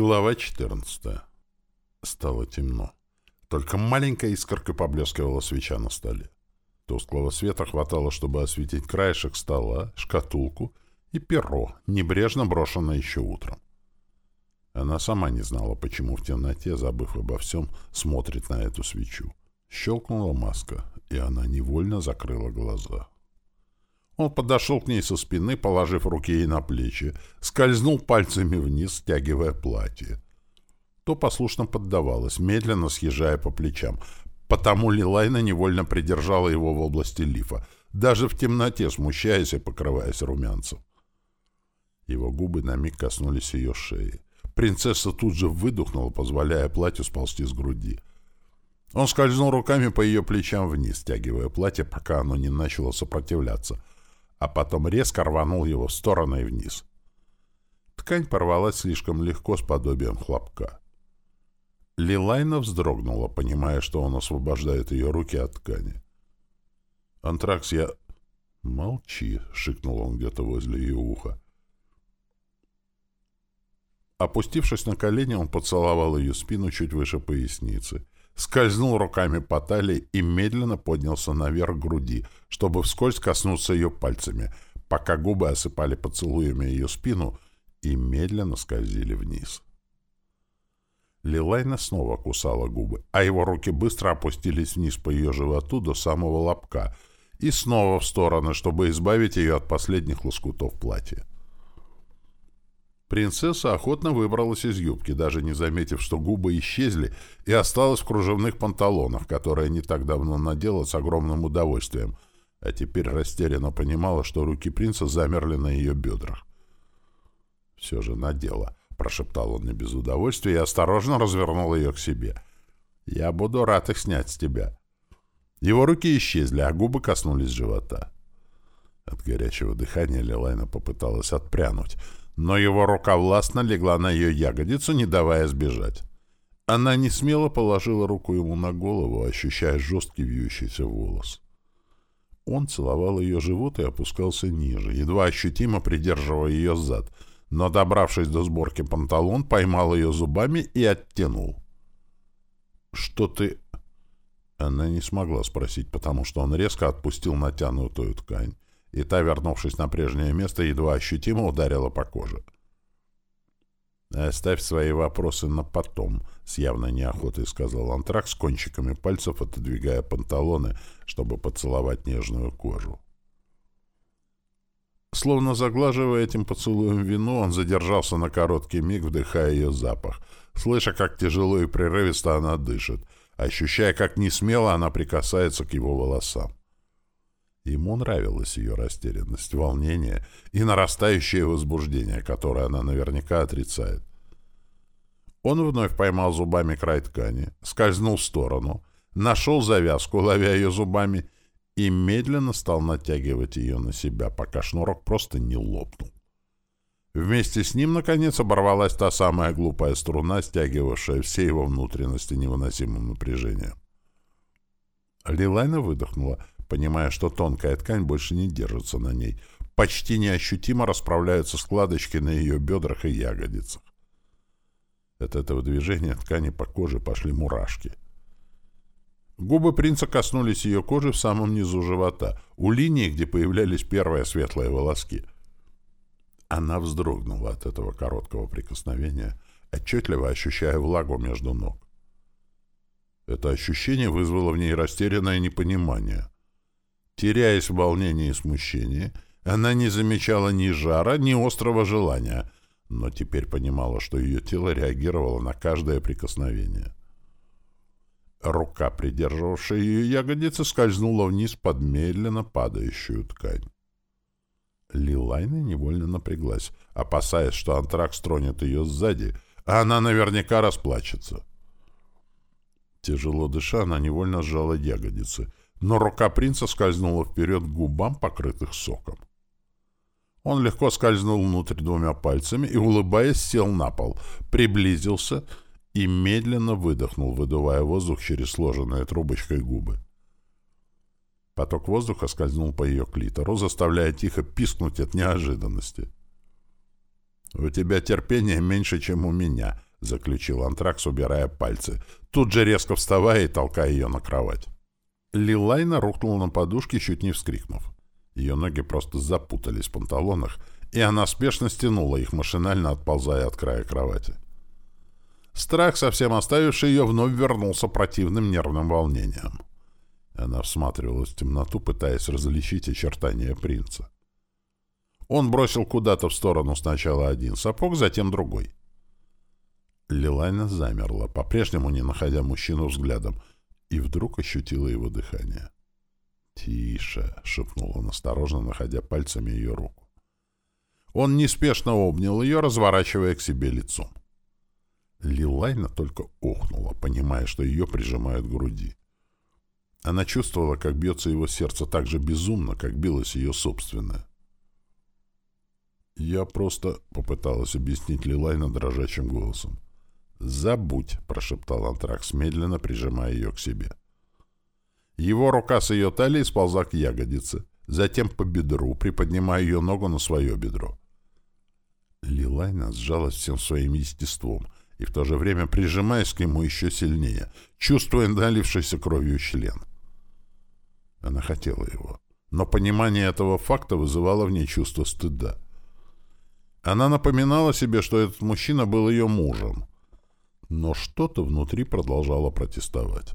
Глава 14. Стало темно. Только маленькая искорка поблескивала свеча на столе. Тусклого света хватало, чтобы осветить краешек стола, шкатулку и перо, небрежно брошенное еще утром. Она сама не знала, почему в темноте, забыв обо всем, смотрит на эту свечу. Щелкнула маска, и она невольно закрыла глаза. Он подошел к ней со спины, положив руки ей на плечи, скользнул пальцами вниз, стягивая платье. То послушно поддавалось, медленно съезжая по плечам. Потому Лилайна невольно придержала его в области лифа, даже в темноте смущаясь и покрываясь румянцем. Его губы на миг коснулись ее шеи. Принцесса тут же выдохнула, позволяя платью сползти с груди. Он скользнул руками по ее плечам вниз, стягивая платье, пока оно не начало сопротивляться — а потом резко рванул его в сторону и вниз. Ткань порвалась слишком легко с подобием хлопка. Лилайна вздрогнула, понимая, что он освобождает ее руки от ткани. «Антракс, я...» «Молчи», — шикнул он где-то возле ее уха. Опустившись на колени, он поцеловал ее спину чуть выше поясницы — скользнул руками по талии и медленно поднялся наверх груди, чтобы вскользь коснуться ее пальцами, пока губы осыпали поцелуями ее спину и медленно скользили вниз. Лилайна снова кусала губы, а его руки быстро опустились вниз по ее животу до самого лобка и снова в стороны, чтобы избавить ее от последних лоскутов платья. Принцесса охотно выбралась из юбки, даже не заметив, что губы исчезли, и осталась в кружевных панталонах, которые не так давно надела с огромным удовольствием, а теперь растерянно понимала, что руки принца замерли на ее бедрах. «Все же надела», — прошептал он не без удовольствия и осторожно развернул ее к себе. «Я буду рад их снять с тебя». Его руки исчезли, а губы коснулись живота. От горячего дыхания Лилайна попыталась отпрянуть — но его рука властно легла на ее ягодицу, не давая сбежать. Она не смело положила руку ему на голову, ощущая жесткий вьющийся волос. Он целовал ее живот и опускался ниже, едва ощутимо придерживая ее зад, но, добравшись до сборки панталон, поймал ее зубами и оттянул. «Что ты...» Она не смогла спросить, потому что он резко отпустил натянутую ткань, и та, вернувшись на прежнее место, едва ощутимо ударила по коже. «Оставь свои вопросы на потом», — с явной неохотой сказал Антрак с кончиками пальцев, отодвигая панталоны, чтобы поцеловать нежную кожу. Словно заглаживая этим поцелуем вину, он задержался на короткий миг, вдыхая ее запах, слыша, как тяжело и прерывисто она дышит, ощущая, как несмело она прикасается к его волосам. Ему нравилась ее растерянность, волнение и нарастающее возбуждение, которое она наверняка отрицает. Он вновь поймал зубами край ткани, скользнул в сторону, нашел завязку, ловя ее зубами, и медленно стал натягивать ее на себя, пока шнурок просто не лопнул. Вместе с ним, наконец, оборвалась та самая глупая струна, стягивавшая все его внутренности невыносимым напряжением. Лилайна выдохнула, понимая, что тонкая ткань больше не держится на ней. Почти неощутимо расправляются складочки на ее бедрах и ягодицах. От этого движения ткани по коже пошли мурашки. Губы принца коснулись ее кожи в самом низу живота, у линии, где появлялись первые светлые волоски. Она вздрогнула от этого короткого прикосновения, отчетливо ощущая влагу между ног. Это ощущение вызвало в ней растерянное непонимание. Теряясь в волнении и смущении, она не замечала ни жара, ни острого желания, но теперь понимала, что ее тело реагировало на каждое прикосновение. Рука, придерживавшая ее ягодицы, скользнула вниз под медленно падающую ткань. Лилайна невольно напряглась, опасаясь, что антракс тронет ее сзади, а она наверняка расплачется. Тяжело дыша, она невольно сжала ягодицы — но рука принца скользнула вперед к губам, покрытых соком. Он легко скользнул внутрь двумя пальцами и, улыбаясь, сел на пол, приблизился и медленно выдохнул, выдувая воздух через сложенные трубочкой губы. Поток воздуха скользнул по ее клитору, заставляя тихо пискнуть от неожиданности. «У тебя терпение меньше, чем у меня», — заключил Антракс, убирая пальцы, тут же резко вставая и толкая ее на кровать. Лилайна рухнула на подушке, чуть не вскрикнув. Ее ноги просто запутались в панталонах, и она спешно стянула их, машинально отползая от края кровати. Страх, совсем оставивший ее, вновь вернулся противным нервным волнением. Она всматривалась в темноту, пытаясь различить очертания принца. Он бросил куда-то в сторону сначала один сапог, затем другой. Лилайна замерла, по-прежнему не находя мужчину взглядом, и вдруг ощутила его дыхание. «Тише!» — шепнул он, осторожно находя пальцами ее руку. Он неспешно обнял ее, разворачивая к себе лицом. Лилайна только охнула, понимая, что ее прижимают к груди. Она чувствовала, как бьется его сердце так же безумно, как билось ее собственное. «Я просто...» — попыталась объяснить Лилайна дрожащим голосом. «Забудь», — прошептал Антракс, медленно прижимая ее к себе. Его рука с ее талии сползла к ягодице, затем по бедру, приподнимая ее ногу на свое бедро. Лилайна сжалась всем своим естеством и в то же время прижимаясь к нему еще сильнее, чувствуя налившийся кровью член. Она хотела его, но понимание этого факта вызывало в ней чувство стыда. Она напоминала себе, что этот мужчина был ее мужем, но что-то внутри продолжало протестовать.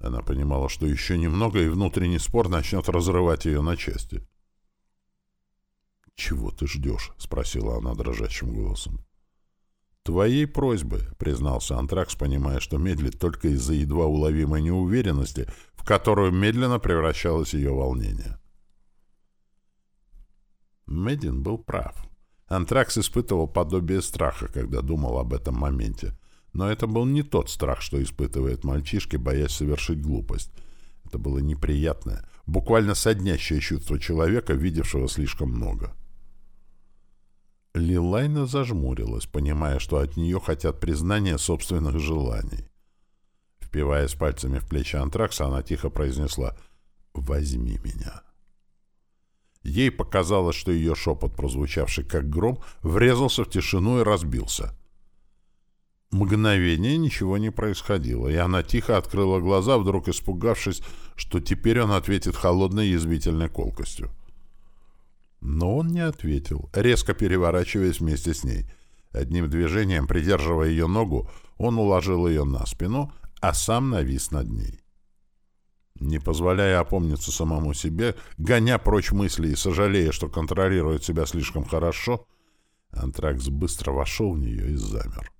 Она понимала, что еще немного, и внутренний спор начнет разрывать ее на части. «Чего ты ждешь?» — спросила она дрожащим голосом. «Твоей просьбы», — признался Антракс, понимая, что медлит только из-за едва уловимой неуверенности, в которую медленно превращалось ее волнение. Медин был прав. Антракс испытывал подобие страха, когда думал об этом моменте. Но это был не тот страх, что испытывает мальчишки, боясь совершить глупость. Это было неприятное, буквально соднящее чувство человека, видевшего слишком много. Лилайна зажмурилась, понимая, что от нее хотят признания собственных желаний. Впиваясь пальцами в плечи антракса, она тихо произнесла «Возьми меня». Ей показалось, что ее шепот, прозвучавший как гром, врезался в тишину и разбился. Мгновение ничего не происходило, и она тихо открыла глаза, вдруг испугавшись, что теперь он ответит холодной язвительной колкостью. Но он не ответил, резко переворачиваясь вместе с ней. Одним движением, придерживая ее ногу, он уложил ее на спину, а сам навис над ней. Не позволяя опомниться самому себе, гоня прочь мысли и сожалея, что контролирует себя слишком хорошо, Антракс быстро вошел в нее и замер.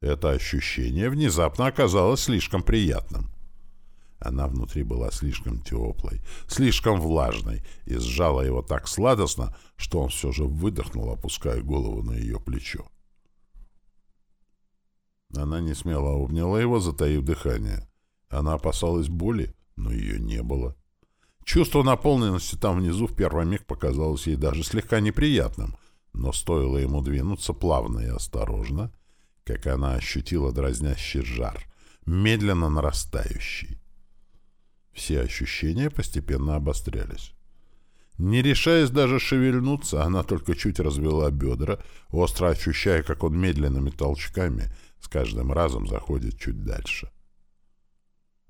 Это ощущение внезапно оказалось слишком приятным. Она внутри была слишком теплой, слишком влажной, и сжала его так сладостно, что он все же выдохнул, опуская голову на ее плечо. Она не смело обняла его, затаив дыхание. Она опасалась боли, но ее не было. Чувство наполненности там внизу в первый миг показалось ей даже слегка неприятным, но стоило ему двинуться плавно и осторожно — как она ощутила дразнящий жар, медленно нарастающий. Все ощущения постепенно обострялись. Не решаясь даже шевельнуться, она только чуть развела бедра, остро ощущая, как он медленными толчками с каждым разом заходит чуть дальше.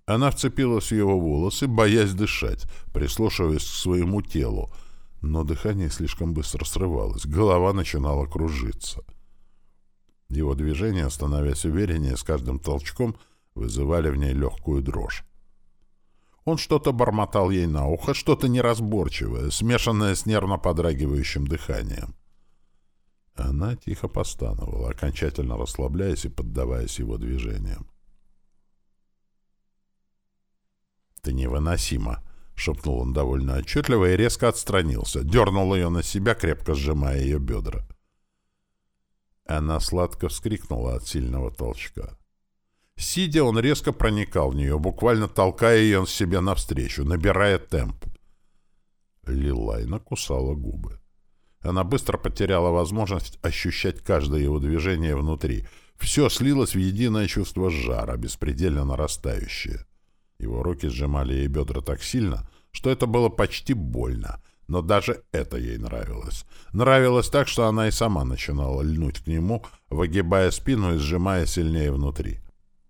Она вцепилась в его волосы, боясь дышать, прислушиваясь к своему телу, но дыхание слишком быстро срывалось, голова начинала кружиться — его движения, становясь увереннее с каждым толчком, вызывали в ней легкую дрожь. Он что-то бормотал ей на ухо, что-то неразборчивое, смешанное с нервно подрагивающим дыханием. Она тихо постановала, окончательно расслабляясь и поддаваясь его движениям. «Ты невыносима!» — шепнул он довольно отчетливо и резко отстранился, дернул ее на себя, крепко сжимая ее бедра. Она сладко вскрикнула от сильного толчка. Сидя, он резко проникал в нее, буквально толкая ее себе навстречу, набирая темп. Лилайна кусала губы. Она быстро потеряла возможность ощущать каждое его движение внутри. Все слилось в единое чувство жара, беспредельно нарастающее. Его руки сжимали ей бедра так сильно, что это было почти больно, но даже это ей нравилось. Нравилось так, что она и сама начинала льнуть к нему, выгибая спину и сжимая сильнее внутри.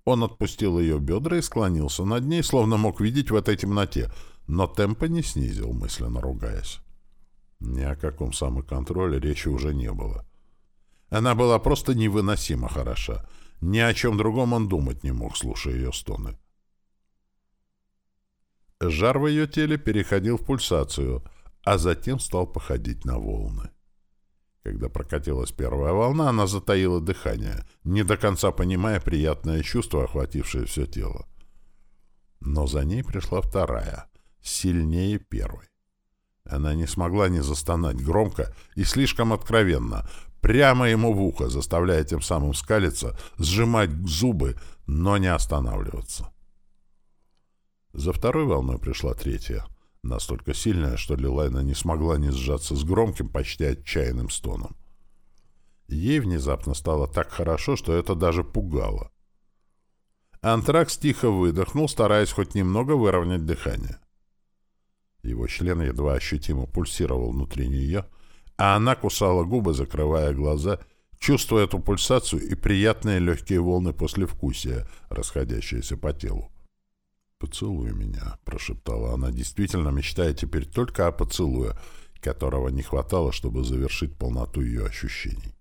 Он отпустил ее бедра и склонился над ней, словно мог видеть в этой темноте, но темпа не снизил, мысленно ругаясь. Ни о каком самоконтроле речи уже не было. Она была просто невыносимо хороша. Ни о чем другом он думать не мог, слушая ее стоны. Жар в ее теле переходил в пульсацию, а затем стал походить на волны. Когда прокатилась первая волна, она затаила дыхание, не до конца понимая приятное чувство, охватившее все тело. Но за ней пришла вторая, сильнее первой. Она не смогла не застонать громко и слишком откровенно, прямо ему в ухо, заставляя тем самым скалиться, сжимать зубы, но не останавливаться. За второй волной пришла третья, настолько сильная, что Лилайна не смогла не сжаться с громким, почти отчаянным стоном. Ей внезапно стало так хорошо, что это даже пугало. Антракс тихо выдохнул, стараясь хоть немного выровнять дыхание. Его член едва ощутимо пульсировал внутри нее, а она кусала губы, закрывая глаза, чувствуя эту пульсацию и приятные легкие волны послевкусия, расходящиеся по телу. «Поцелуй меня», — прошептала она, действительно мечтая теперь только о поцелуе, которого не хватало, чтобы завершить полноту ее ощущений.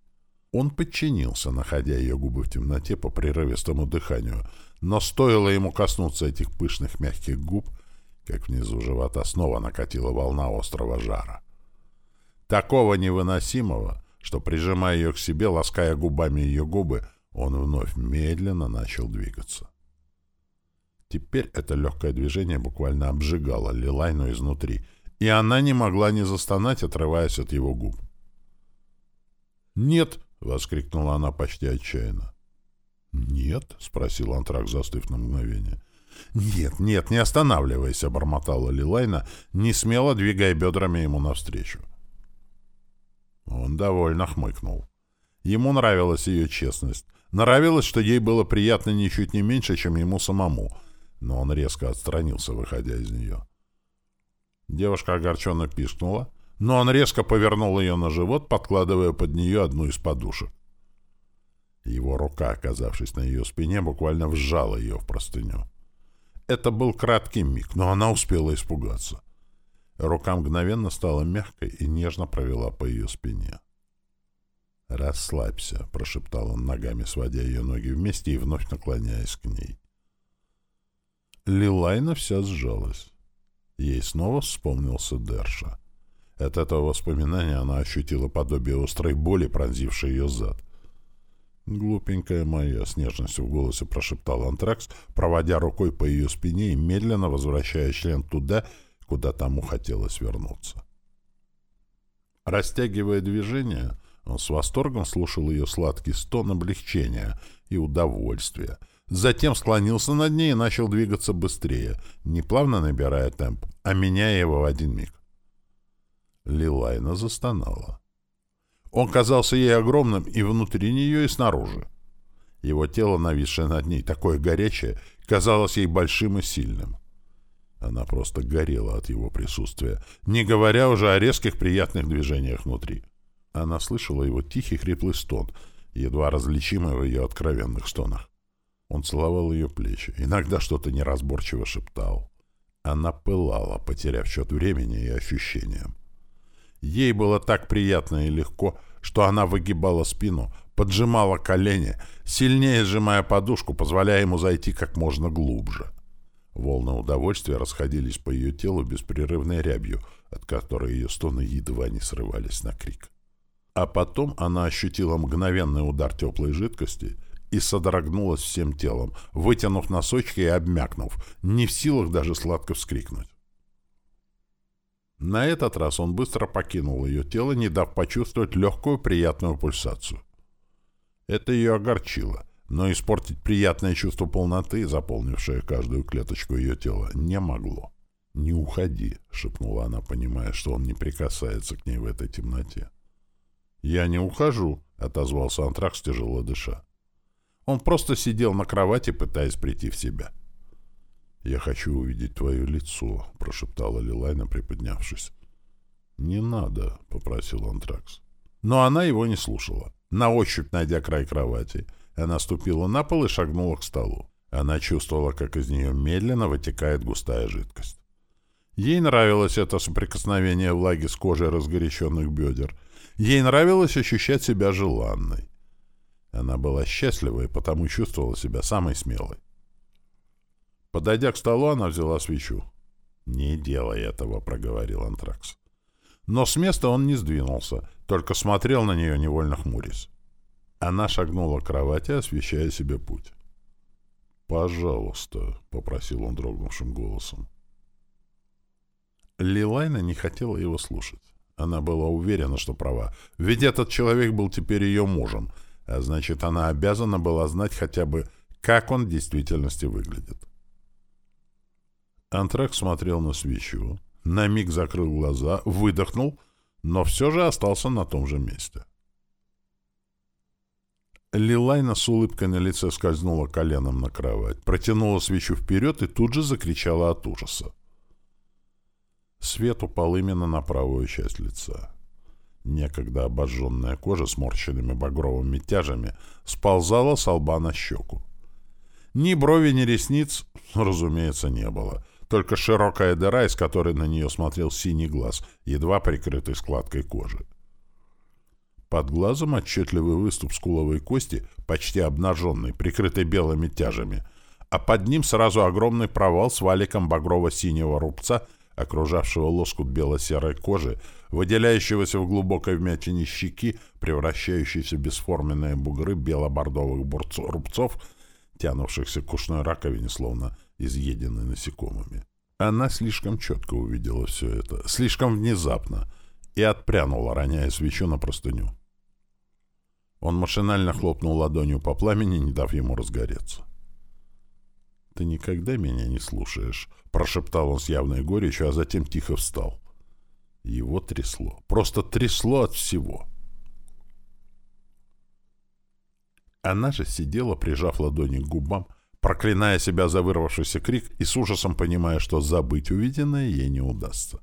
Он подчинился, находя ее губы в темноте по прерывистому дыханию, но стоило ему коснуться этих пышных мягких губ, как внизу живота снова накатила волна острого жара. Такого невыносимого, что, прижимая ее к себе, лаская губами ее губы, он вновь медленно начал двигаться. Теперь это легкое движение буквально обжигало Лилайну изнутри, и она не могла не застонать, отрываясь от его губ. «Нет!» — воскликнула она почти отчаянно. «Нет?» — спросил Антрак, застыв на мгновение. «Нет, нет, не останавливайся!» — бормотала Лилайна, не смело двигая бедрами ему навстречу. Он довольно хмыкнул. Ему нравилась ее честность. Нравилось, что ей было приятно ничуть не меньше, чем ему самому. Но он резко отстранился, выходя из нее. Девушка огорченно пискнула, но он резко повернул ее на живот, подкладывая под нее одну из подушек. Его рука, оказавшись на ее спине, буквально вжала ее в простыню. Это был краткий миг, но она успела испугаться. Рука мгновенно стала мягкой и нежно провела по ее спине. «Расслабься», — прошептал он ногами, сводя ее ноги вместе и вновь наклоняясь к ней. Лилайна вся сжалась. Ей снова вспомнился Дерша. От этого воспоминания она ощутила подобие острой боли, пронзившей ее зад. «Глупенькая моя», — с нежностью в голосе прошептал Антракс, проводя рукой по ее спине и медленно возвращая член туда, куда тому хотелось вернуться. Растягивая движение, он с восторгом слушал ее сладкий стон облегчения и удовольствия. Затем склонился над ней и начал двигаться быстрее, не плавно набирая темп, а меняя его в один миг. Лилайна застонала. Он казался ей огромным и внутри нее, и снаружи. Его тело, нависшее над ней, такое горячее, казалось ей большим и сильным. Она просто горела от его присутствия, не говоря уже о резких приятных движениях внутри. Она слышала его тихий хриплый стон, едва различимый в ее откровенных стонах. Он целовал ее плечи, иногда что-то неразборчиво шептал. Она пылала, потеряв счет времени и ощущениям. Ей было так приятно и легко, что она выгибала спину, поджимала колени, сильнее сжимая подушку, позволяя ему зайти как можно глубже. Волны удовольствия расходились по ее телу беспрерывной рябью, от которой ее стоны едва не срывались на крик. А потом она ощутила мгновенный удар теплой жидкости и содрогнулась всем телом, вытянув носочки и обмякнув, не в силах даже сладко вскрикнуть. На этот раз он быстро покинул ее тело, не дав почувствовать легкую приятную пульсацию. Это ее огорчило. Но испортить приятное чувство полноты, заполнившее каждую клеточку ее тела, не могло. «Не уходи», — шепнула она, понимая, что он не прикасается к ней в этой темноте. «Я не ухожу», — отозвался Антракс, тяжело дыша. Он просто сидел на кровати, пытаясь прийти в себя. «Я хочу увидеть твое лицо», — прошептала Лилайна, приподнявшись. «Не надо», — попросил Антракс. Но она его не слушала. На ощупь, найдя край кровати, она ступила на пол и шагнула к столу. Она чувствовала, как из нее медленно вытекает густая жидкость. Ей нравилось это соприкосновение влаги с кожей разгоряченных бедер. Ей нравилось ощущать себя желанной. Она была счастлива и потому чувствовала себя самой смелой. Подойдя к столу, она взяла свечу. «Не делай этого», — проговорил Антракс. Но с места он не сдвинулся, только смотрел на нее, невольно хмурясь. Она шагнула к кровати, освещая себе путь. «Пожалуйста», — попросил он дрогнувшим голосом. Лилайна не хотела его слушать. Она была уверена, что права. Ведь этот человек был теперь ее мужем, а значит, она обязана была знать хотя бы, как он в действительности выглядит. Антрак смотрел на свечу, на миг закрыл глаза, выдохнул, но все же остался на том же месте. Лилайна с улыбкой на лице скользнула коленом на кровать, протянула свечу вперед и тут же закричала от ужаса. Свет упал именно на правую часть лица. Некогда обожженная кожа с морщенными багровыми тяжами сползала с лба на щеку. Ни брови, ни ресниц, разумеется, не было. Только широкая дыра, из которой на нее смотрел синий глаз, едва прикрытый складкой кожи. Под глазом отчетливый выступ скуловой кости, почти обнаженный, прикрытый белыми тяжами, а под ним сразу огромный провал с валиком багрово-синего рубца — окружавшего лоскут бело-серой кожи, выделяющегося в глубокой вмятине щеки, превращающейся в бесформенные бугры бело-бордовых рубцов, тянувшихся к ушной раковине, словно изъеденной насекомыми. Она слишком четко увидела все это, слишком внезапно, и отпрянула, роняя свечу на простыню. Он машинально хлопнул ладонью по пламени, не дав ему разгореться. «Ты никогда меня не слушаешь», — прошептал он с явной горечью, а затем тихо встал. Его трясло. Просто трясло от всего. Она же сидела, прижав ладони к губам, проклиная себя за вырвавшийся крик и с ужасом понимая, что забыть увиденное ей не удастся.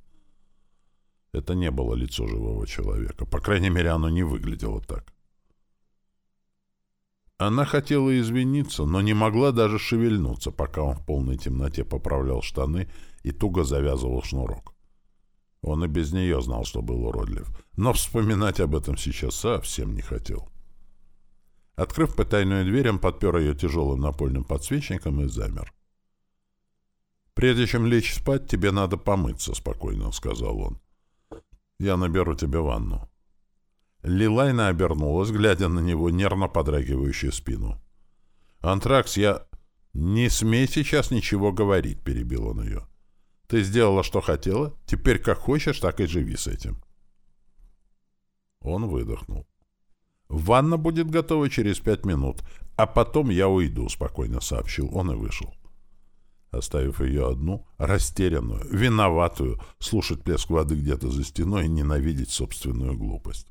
Это не было лицо живого человека. По крайней мере, оно не выглядело так. Она хотела извиниться, но не могла даже шевельнуться, пока он в полной темноте поправлял штаны и туго завязывал шнурок. Он и без нее знал, что был уродлив, но вспоминать об этом сейчас совсем не хотел. Открыв потайную дверь, он подпер ее тяжелым напольным подсвечником и замер. «Прежде чем лечь спать, тебе надо помыться», — спокойно сказал он. «Я наберу тебе ванну». Лилайна обернулась, глядя на него, нервно подрагивающую спину. «Антракс, я...» «Не смей сейчас ничего говорить», — перебил он ее. «Ты сделала, что хотела. Теперь как хочешь, так и живи с этим». Он выдохнул. «Ванна будет готова через пять минут, а потом я уйду», — спокойно сообщил он и вышел. Оставив ее одну, растерянную, виноватую, слушать плеск воды где-то за стеной и ненавидеть собственную глупость.